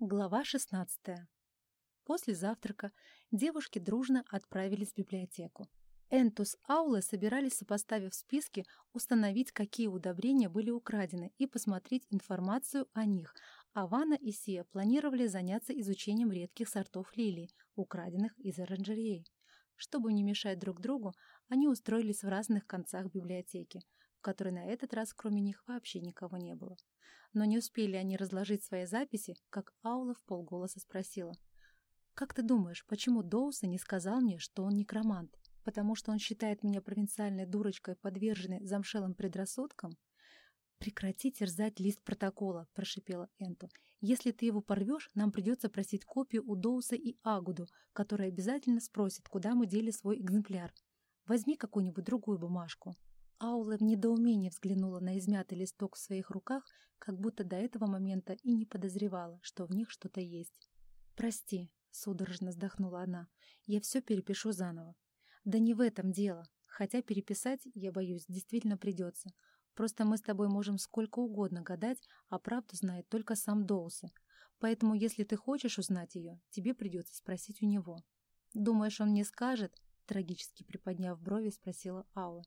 Глава 16. После завтрака девушки дружно отправились в библиотеку. Энтус Аулы собирались, сопоставив списки, установить, какие удобрения были украдены, и посмотреть информацию о них, а Вана и Сия планировали заняться изучением редких сортов лилий, украденных из оранжереи. Чтобы не мешать друг другу, они устроились в разных концах библиотеки, в которой на этот раз кроме них вообще никого не было. Но не успели они разложить свои записи, как Аула в полголоса спросила. «Как ты думаешь, почему Доуса не сказал мне, что он некромант? Потому что он считает меня провинциальной дурочкой, подверженной замшелым предрассудкам?» «Прекрати терзать лист протокола», — прошипела Энту. «Если ты его порвешь, нам придется просить копию у Доуса и Агуду, который обязательно спросит, куда мы дели свой экземпляр. Возьми какую-нибудь другую бумажку». Аула в недоумении взглянула на измятый листок в своих руках, как будто до этого момента и не подозревала, что в них что-то есть. «Прости», — судорожно вздохнула она, — «я все перепишу заново». «Да не в этом дело. Хотя переписать, я боюсь, действительно придется. Просто мы с тобой можем сколько угодно гадать, а правду знает только сам Доусы. Поэтому, если ты хочешь узнать ее, тебе придется спросить у него». «Думаешь, он мне скажет?» — трагически приподняв брови, спросила Аула.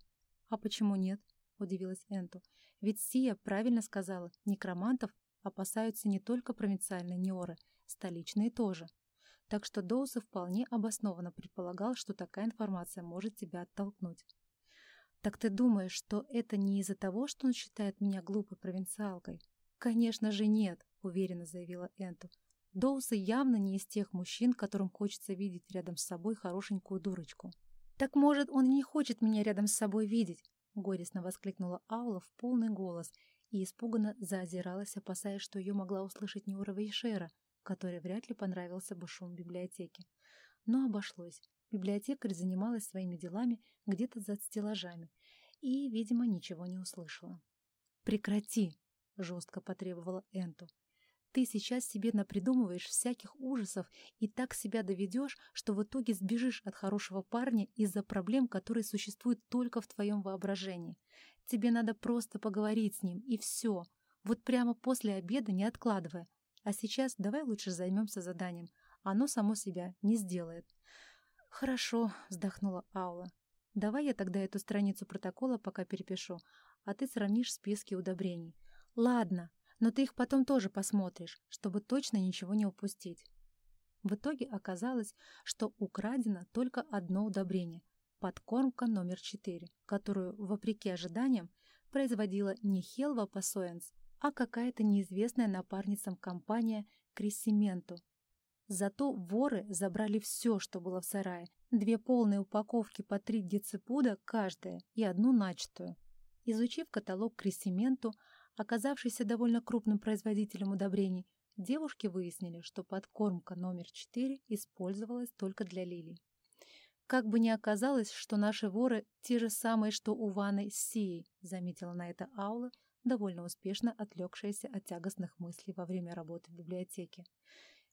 «А почему нет?» — удивилась Энту. «Ведь Сия правильно сказала, некромантов опасаются не только провинциальные неоры, столичные тоже. Так что Доусы вполне обоснованно предполагал, что такая информация может тебя оттолкнуть. «Так ты думаешь, что это не из-за того, что он считает меня глупой провинциалкой?» «Конечно же нет», — уверенно заявила Энту. «Доусы явно не из тех мужчин, которым хочется видеть рядом с собой хорошенькую дурочку». «Так, может, он не хочет меня рядом с собой видеть?» — горестно воскликнула Аула в полный голос и испуганно заозиралась, опасаясь, что ее могла услышать Неура Вейшера, который вряд ли понравился бы шум библиотеки. Но обошлось. Библиотекарь занималась своими делами где-то за стеллажами и, видимо, ничего не услышала. «Прекрати!» — жестко потребовала Энту. Ты сейчас себе напридумываешь всяких ужасов и так себя доведешь, что в итоге сбежишь от хорошего парня из-за проблем, которые существуют только в твоем воображении. Тебе надо просто поговорить с ним, и все. Вот прямо после обеда, не откладывая. А сейчас давай лучше займемся заданием. Оно само себя не сделает. «Хорошо», — вздохнула Аула. «Давай я тогда эту страницу протокола пока перепишу, а ты сравнишь списки удобрений». «Ладно», но ты их потом тоже посмотришь, чтобы точно ничего не упустить. В итоге оказалось, что украдено только одно удобрение – подкормка номер 4, которую, вопреки ожиданиям, производила не Хелва Пассоэнс, а какая-то неизвестная напарницам компания Крессименту. Зато воры забрали все, что было в сарае, две полные упаковки по три деципуда каждая и одну начатую. Изучив каталог Крессименту, Оказавшийся довольно крупным производителем удобрений, девушки выяснили, что подкормка номер 4 использовалась только для лилий. «Как бы ни оказалось, что наши воры те же самые, что у Ваны с Сией», заметила на это Аула, довольно успешно отвлекшаяся от тягостных мыслей во время работы в библиотеке.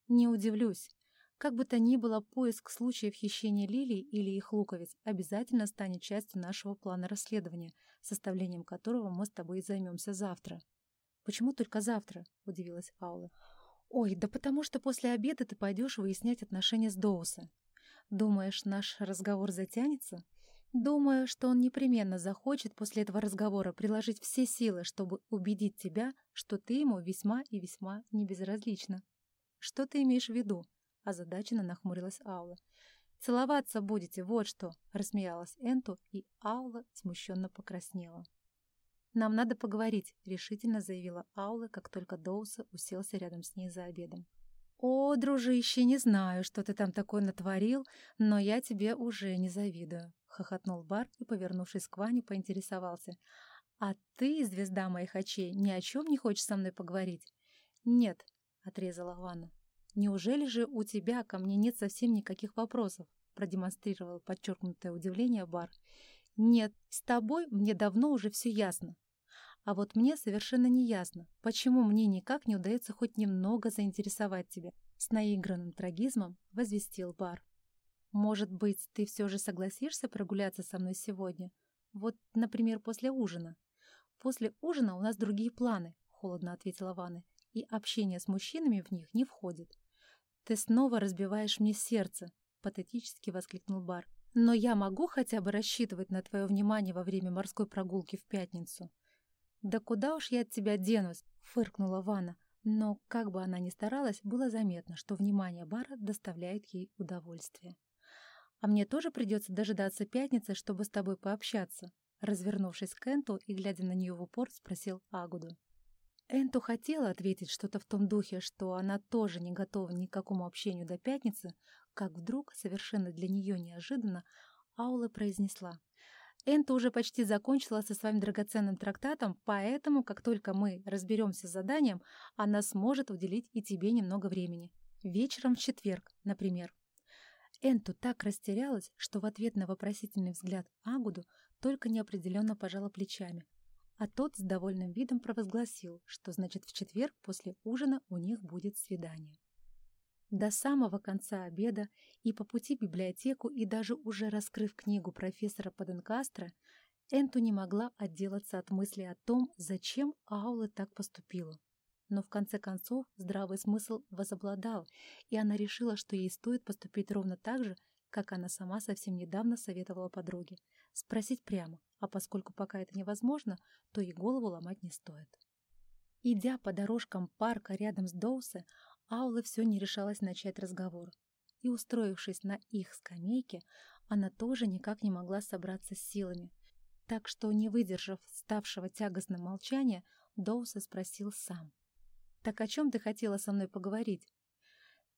«Не удивлюсь. Как бы то ни было, поиск случаев хищения лилий или их луковиц обязательно станет частью нашего плана расследования, составлением которого мы с тобой займемся завтра. «Почему только завтра?» — удивилась Аула. «Ой, да потому что после обеда ты пойдешь выяснять отношения с Доуса. Думаешь, наш разговор затянется?» «Думаю, что он непременно захочет после этого разговора приложить все силы, чтобы убедить тебя, что ты ему весьма и весьма небезразлична». «Что ты имеешь в виду?» Озадаченно нахмурилась Аула. «Целоваться будете, вот что!» — рассмеялась Энту, и Аула смущенно покраснела. «Нам надо поговорить», — решительно заявила Аула, как только Доуса уселся рядом с ней за обедом. «О, дружище, не знаю, что ты там такое натворил, но я тебе уже не завидую», — хохотнул Бар и, повернувшись к Ване, поинтересовался. «А ты, звезда моих очей, ни о чем не хочешь со мной поговорить?» «Нет», — отрезала Ванна. «Неужели же у тебя ко мне нет совсем никаких вопросов?» продемонстрировал подчеркнутое удивление Бар. «Нет, с тобой мне давно уже все ясно. А вот мне совершенно не ясно, почему мне никак не удается хоть немного заинтересовать тебя?» С наигранным трагизмом возвестил Бар. «Может быть, ты все же согласишься прогуляться со мной сегодня? Вот, например, после ужина?» «После ужина у нас другие планы», — холодно ответила Ванна и общение с мужчинами в них не входит. «Ты снова разбиваешь мне сердце», — патетически воскликнул Бар. «Но я могу хотя бы рассчитывать на твое внимание во время морской прогулки в пятницу?» «Да куда уж я от тебя денусь?» — фыркнула Ванна. Но, как бы она ни старалась, было заметно, что внимание Бара доставляет ей удовольствие. «А мне тоже придется дожидаться пятницы, чтобы с тобой пообщаться?» Развернувшись к Энту и глядя на нее в упор, спросил Агуду. Энту хотела ответить что-то в том духе, что она тоже не готова ни к какому общению до пятницы, как вдруг, совершенно для нее неожиданно, Аула произнесла. Энта уже почти закончила со своим драгоценным трактатом, поэтому, как только мы разберемся с заданием, она сможет уделить и тебе немного времени. Вечером в четверг, например. Энту так растерялась, что в ответ на вопросительный взгляд Агуду только неопределенно пожала плечами, а тот с довольным видом провозгласил, что значит в четверг после ужина у них будет свидание. До самого конца обеда и по пути в библиотеку, и даже уже раскрыв книгу профессора Паденкастро, Энту не могла отделаться от мысли о том, зачем Аула так поступила. Но в конце концов здравый смысл возобладал, и она решила, что ей стоит поступить ровно так же, как она сама совсем недавно советовала подруге. Спросить прямо, а поскольку пока это невозможно, то и голову ломать не стоит. Идя по дорожкам парка рядом с Доусе, Аула все не решалась начать разговор. И, устроившись на их скамейке, она тоже никак не могла собраться с силами. Так что, не выдержав ставшего тягостным молчания, Доуса спросил сам. «Так о чем ты хотела со мной поговорить?»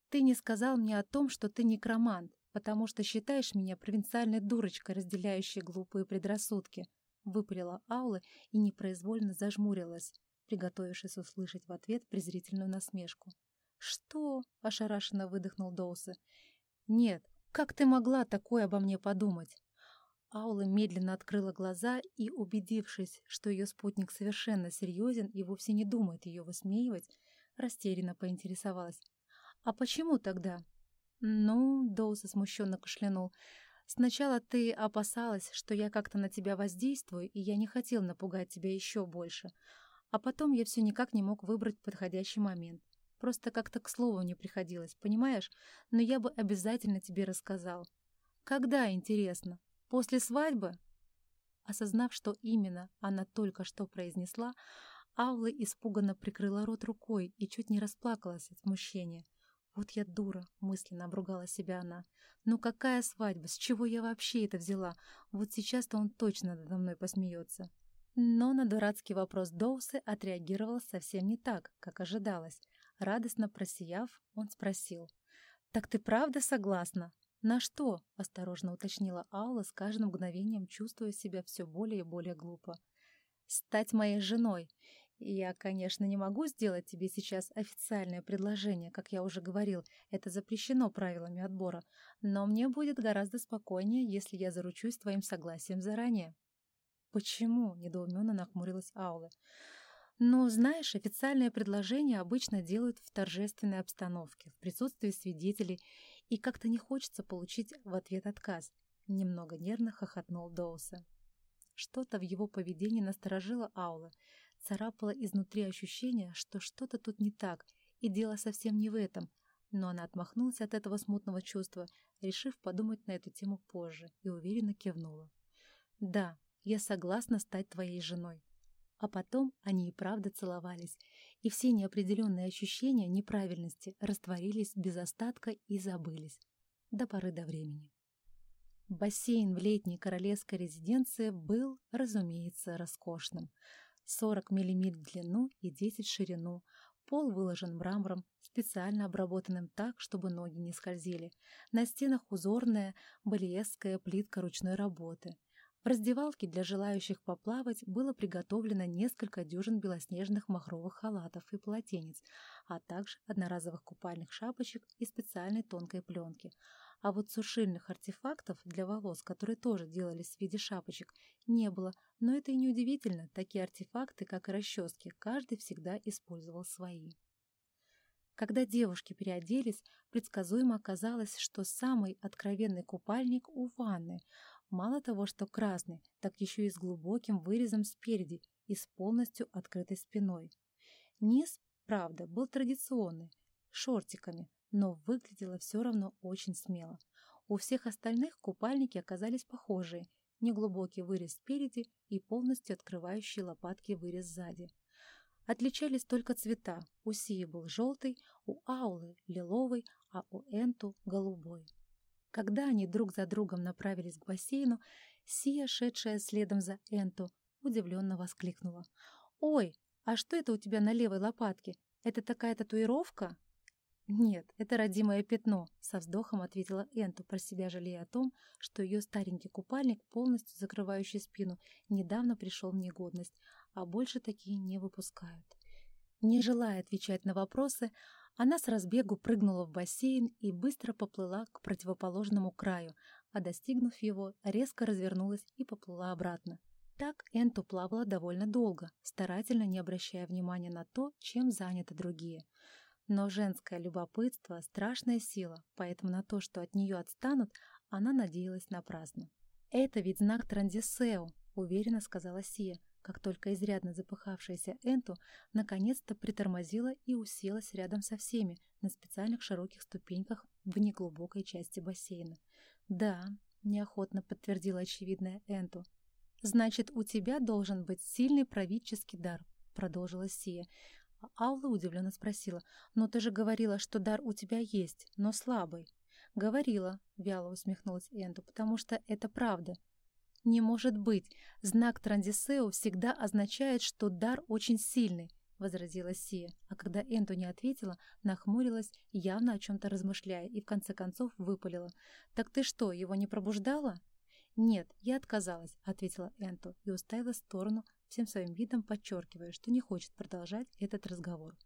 «Ты не сказал мне о том, что ты некромант, потому что считаешь меня провинциальной дурочкой, разделяющей глупые предрассудки», выпалила Аула и непроизвольно зажмурилась, приготовившись услышать в ответ презрительную насмешку. «Что?» — ошарашенно выдохнул Доусы. «Нет, как ты могла такое обо мне подумать?» Аула медленно открыла глаза и, убедившись, что ее спутник совершенно серьезен и вовсе не думает ее высмеивать, растерянно поинтересовалась. «А почему тогда?» «Ну...» — Доуса смущенно кашлянул. «Сначала ты опасалась, что я как-то на тебя воздействую, и я не хотел напугать тебя еще больше. А потом я все никак не мог выбрать подходящий момент. Просто как-то к слову не приходилось, понимаешь? Но я бы обязательно тебе рассказал. Когда, интересно? После свадьбы?» Осознав, что именно она только что произнесла, Аула испуганно прикрыла рот рукой и чуть не расплакалась от смущения. «Вот я дура!» — мысленно обругала себя она. «Ну какая свадьба? С чего я вообще это взяла? Вот сейчас-то он точно надо мной посмеется». Но на дурацкий вопрос Доусы отреагировал совсем не так, как ожидалось. Радостно просияв, он спросил. «Так ты правда согласна?» «На что?» — осторожно уточнила Аула, с каждым мгновением чувствуя себя все более и более глупо. «Стать моей женой. Я, конечно, не могу сделать тебе сейчас официальное предложение, как я уже говорил, это запрещено правилами отбора, но мне будет гораздо спокойнее, если я заручусь твоим согласием заранее». «Почему?» — недоуменно нахмурилась Аула. Но, знаешь, официальное предложение обычно делают в торжественной обстановке, в присутствии свидетелей, и как-то не хочется получить в ответ отказ. Немного нервно хохотнул Доуса. Что-то в его поведении насторожило Аула, царапало изнутри ощущение, что что-то тут не так, и дело совсем не в этом, но она отмахнулась от этого смутного чувства, решив подумать на эту тему позже, и уверенно кивнула. «Да, я согласна стать твоей женой. А потом они и правда целовались, и все неопределенные ощущения неправильности растворились без остатка и забылись. До поры до времени. Бассейн в летней королевской резиденции был, разумеется, роскошным. 40 мм в длину и 10 в ширину. Пол выложен мрамором, специально обработанным так, чтобы ноги не скользили. На стенах узорная, балиесская плитка ручной работы — в раздевалке для желающих поплавать было приготовлено несколько дюжин белоснежных махровых халатов и полотенец, а также одноразовых купальных шапочек и специальной тонкой пленки. А вот сушильных артефактов для волос, которые тоже делались в виде шапочек, не было, но это и не удивительно, такие артефакты, как и расчески, каждый всегда использовал свои. Когда девушки переоделись, предсказуемо оказалось, что самый откровенный купальник у ванны, Мало того, что красный, так еще и с глубоким вырезом спереди и с полностью открытой спиной. Низ правда, был традиционный, шортиками, но выглядело все равно очень смело. У всех остальных купальники оказались похожие, неглубокий вырез спереди и полностью открывающий лопатки вырез сзади. Отличались только цвета. У Сии был желтый, у Аулы — лиловый, а у Энту — голубой. Когда они друг за другом направились к бассейну, Сия, шедшая следом за Энту, удивленно воскликнула. «Ой, а что это у тебя на левой лопатке? Это такая татуировка?» «Нет, это родимое пятно», — со вздохом ответила Энту, про себя жалея о том, что ее старенький купальник, полностью закрывающий спину, недавно пришел в негодность, а больше такие не выпускают. Не желая отвечать на вопросы, она с разбегу прыгнула в бассейн и быстро поплыла к противоположному краю, а достигнув его, резко развернулась и поплыла обратно. Так Энту плавала довольно долго, старательно не обращая внимания на то, чем заняты другие — но женское любопытство — страшная сила, поэтому на то, что от нее отстанут, она надеялась напрасно. «Это ведь знак Трандисео», — уверенно сказала Сия, как только изрядно запыхавшаяся Энту наконец-то притормозила и уселась рядом со всеми на специальных широких ступеньках в неглубокой части бассейна. «Да», — неохотно подтвердила очевидная Энту. «Значит, у тебя должен быть сильный правительский дар», — продолжила Сия. А Алла удивленно спросила, «Но ты же говорила, что дар у тебя есть, но слабый». «Говорила», — вяло усмехнулась Энту, «потому что это правда». «Не может быть. Знак Трандисео всегда означает, что дар очень сильный», — возразила Сия. А когда Энту не ответила, нахмурилась, явно о чем-то размышляя, и в конце концов выпалила. «Так ты что, его не пробуждала?» «Нет, я отказалась», — ответила Энту и уставила в сторону, всем своим видом подчеркивая, что не хочет продолжать этот разговор.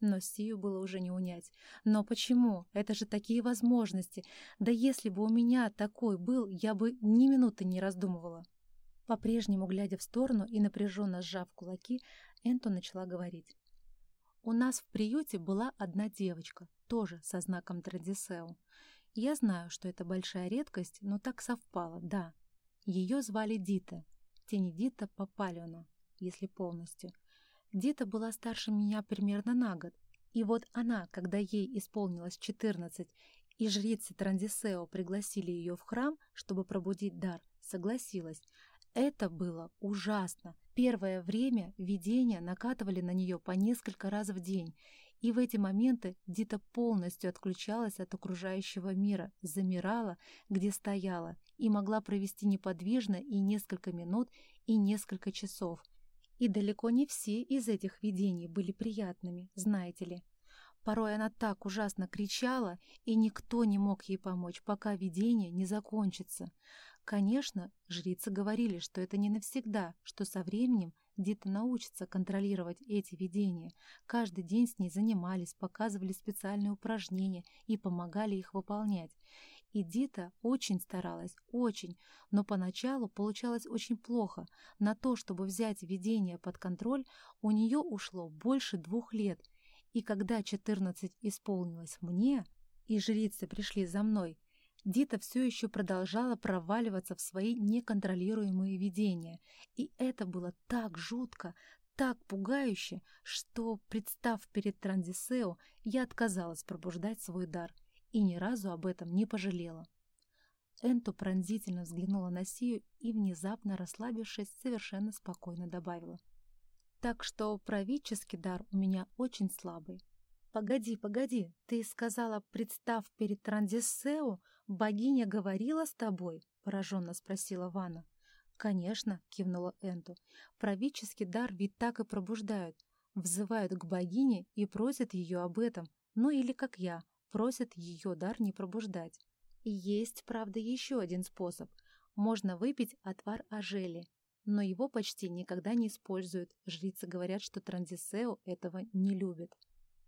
Но Сию было уже не унять. Но почему? Это же такие возможности. Да если бы у меня такой был, я бы ни минуты не раздумывала. По-прежнему, глядя в сторону и напряженно сжав кулаки, Энту начала говорить. У нас в приюте была одна девочка, тоже со знаком Традисео. Я знаю, что это большая редкость, но так совпало, да. Ее звали Дита, тени Дита Папалиона, если полностью. Дита была старше меня примерно на год, и вот она, когда ей исполнилось 14, и жрицы Трандисео пригласили ее в храм, чтобы пробудить дар, согласилась. Это было ужасно. Первое время видения накатывали на нее по несколько раз в день, и в эти моменты Дита полностью отключалась от окружающего мира, замирала, где стояла, и могла провести неподвижно и несколько минут, и несколько часов. И далеко не все из этих видений были приятными, знаете ли. Порой она так ужасно кричала, и никто не мог ей помочь, пока видение не закончится. Конечно, жрицы говорили, что это не навсегда, что со временем Дита научится контролировать эти видения. Каждый день с ней занимались, показывали специальные упражнения и помогали их выполнять. И Дита очень старалась, очень, но поначалу получалось очень плохо. На то, чтобы взять видение под контроль, у нее ушло больше двух лет. И когда 14 исполнилось мне, и жрицы пришли за мной, Дита все еще продолжала проваливаться в свои неконтролируемые видения. И это было так жутко, так пугающе, что, представ перед Транзисео, я отказалась пробуждать свой дар и ни разу об этом не пожалела. Энту пронзительно взглянула на Сию и, внезапно расслабившись, совершенно спокойно добавила. «Так что правительский дар у меня очень слабый. «Погоди, погоди, ты сказала, представ перед Трандисео, богиня говорила с тобой?» — пораженно спросила Вана. «Конечно», — кивнула Энту. «Правительский дар ведь так и пробуждают. Взывают к богине и просят ее об этом, ну или, как я, просят ее дар не пробуждать. И есть, правда, еще один способ. Можно выпить отвар ажели, но его почти никогда не используют. Жрицы говорят, что Трандисео этого не любит.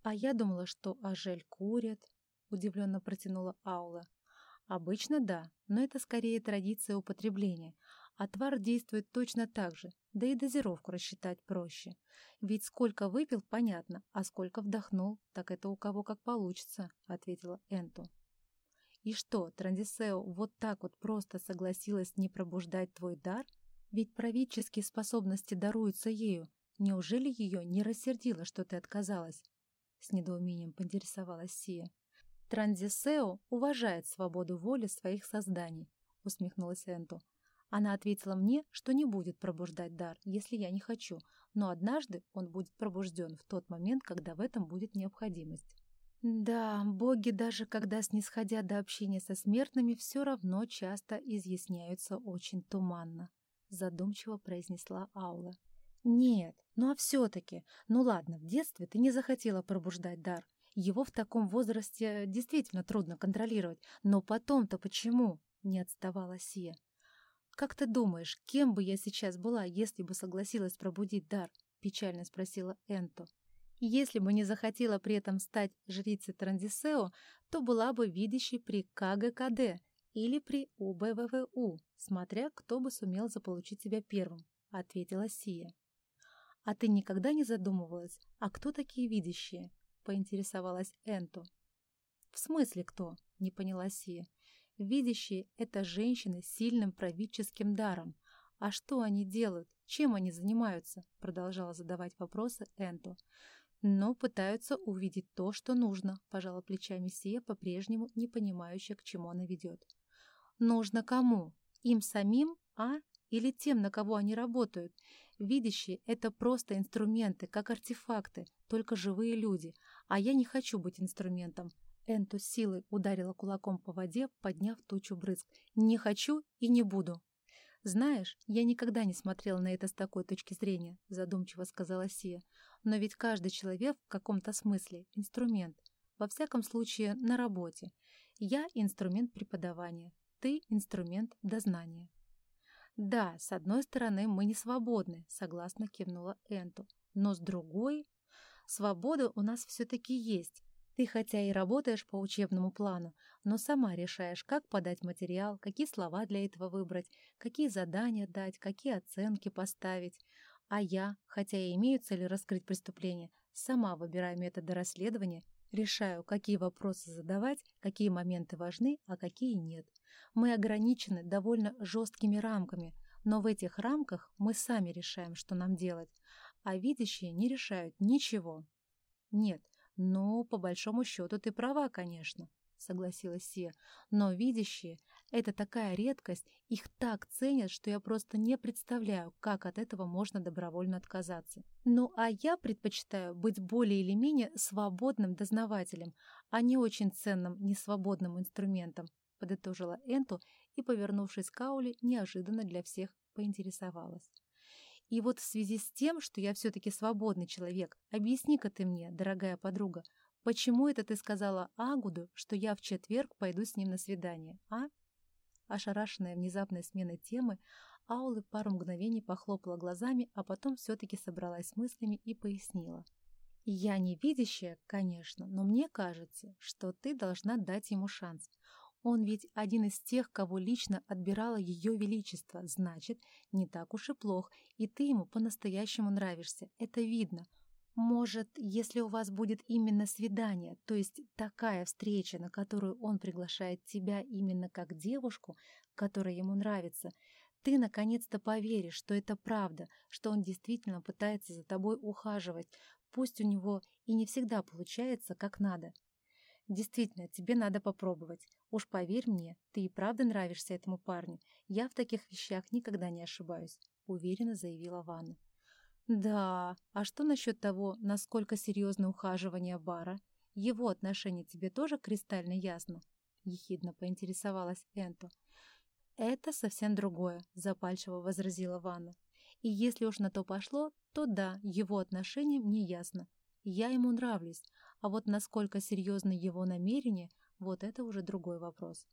«А я думала, что Ажель курят», — удивленно протянула Аула. «Обычно да, но это скорее традиция употребления. Отвар действует точно так же, да и дозировку рассчитать проще. Ведь сколько выпил, понятно, а сколько вдохнул, так это у кого как получится», — ответила Энту. «И что, Трандисео вот так вот просто согласилась не пробуждать твой дар? Ведь правительские способности даруются ею, Неужели ее не рассердило, что ты отказалась?» С недоумением поинтересовалась Сия. «Транзисео уважает свободу воли своих созданий», — усмехнулась Энту. Она ответила мне, что не будет пробуждать дар, если я не хочу, но однажды он будет пробужден в тот момент, когда в этом будет необходимость. Да, боги даже когда снисходят до общения со смертными, все равно часто изъясняются очень туманно, задумчиво произнесла Аула. Нет, ну а все-таки, ну ладно, в детстве ты не захотела пробуждать дар. Его в таком возрасте действительно трудно контролировать, но потом-то почему? Не отставала Сия. «Как ты думаешь, кем бы я сейчас была, если бы согласилась пробудить дар?» — печально спросила Энто. «Если бы не захотела при этом стать жрицей Трандисео, то была бы видящей при КГКД или при УБВВУ, смотря кто бы сумел заполучить тебя первым», — ответила Сия. «А ты никогда не задумывалась, а кто такие видящие?» — поинтересовалась Энто. «В смысле кто?» — не поняла Сия. Видящие — это женщины с сильным правительским даром. А что они делают? Чем они занимаются? Продолжала задавать вопросы Энту. Но пытаются увидеть то, что нужно, пожала плечами Сия, по-прежнему не понимающая, к чему она ведет. Нужно кому? Им самим, а? Или тем, на кого они работают? Видящие — это просто инструменты, как артефакты, только живые люди. А я не хочу быть инструментом. Энту силой ударила кулаком по воде, подняв тучу брызг. «Не хочу и не буду». «Знаешь, я никогда не смотрела на это с такой точки зрения», задумчиво сказала Сия. «Но ведь каждый человек в каком-то смысле — инструмент. Во всяком случае, на работе. Я — инструмент преподавания, ты — инструмент дознания». «Да, с одной стороны, мы не свободны», — согласно кивнула Энту. «Но с другой...» «Свобода у нас все-таки есть, ты хотя и работаешь по учебному плану, но сама решаешь, как подать материал, какие слова для этого выбрать, какие задания дать, какие оценки поставить. А я, хотя и имею цель раскрыть преступление, сама выбираю методы расследования, решаю, какие вопросы задавать, какие моменты важны, а какие нет. Мы ограничены довольно жесткими рамками, но в этих рамках мы сами решаем, что нам делать, а видящие не решают ничего. Нет, «Ну, по большому счету, ты права, конечно», — согласилась Сия. «Но видящие — это такая редкость, их так ценят, что я просто не представляю, как от этого можно добровольно отказаться. Ну, а я предпочитаю быть более или менее свободным дознавателем, а не очень ценным несвободным инструментом», — подытожила Энту и, повернувшись к Ауле, неожиданно для всех поинтересовалась. И вот в связи с тем, что я все-таки свободный человек, объясни-ка ты мне, дорогая подруга, почему это ты сказала Агуду, что я в четверг пойду с ним на свидание, а?» Ошарашенная внезапной сменой темы, Аула пару мгновений похлопала глазами, а потом все-таки собралась с мыслями и пояснила. «Я не видящая, конечно, но мне кажется, что ты должна дать ему шанс. Он ведь один из тех, кого лично отбирало ее величество, значит, не так уж и плох, и ты ему по-настоящему нравишься, это видно. Может, если у вас будет именно свидание, то есть такая встреча, на которую он приглашает тебя именно как девушку, которая ему нравится, ты наконец-то поверишь, что это правда, что он действительно пытается за тобой ухаживать, пусть у него и не всегда получается как надо. Действительно, тебе надо попробовать. Уж поверь мне, ты и правда нравишься этому парню. Я в таких вещах никогда не ошибаюсь», — уверенно заявила Ванна. «Да, а что насчет того, насколько серьезно ухаживание Бара? Его отношение тебе тоже кристально ясно?» — ехидно поинтересовалась Энто. «Это совсем другое», — запальчиво возразила Ванна. «И если уж на то пошло, то да, его отношение мне ясно. Я ему нравлюсь, а вот насколько серьезны его намерения, вот это уже другой вопрос.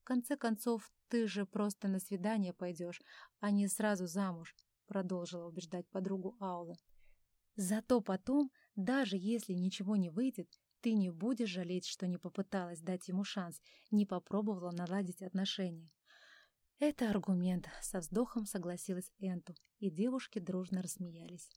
В конце концов, ты же просто на свидание пойдешь, а не сразу замуж, продолжила убеждать подругу Аула. Зато потом, даже если ничего не выйдет, ты не будешь жалеть, что не попыталась дать ему шанс, не попробовала наладить отношения. Это аргумент, со вздохом согласилась Энту, и девушки дружно рассмеялись.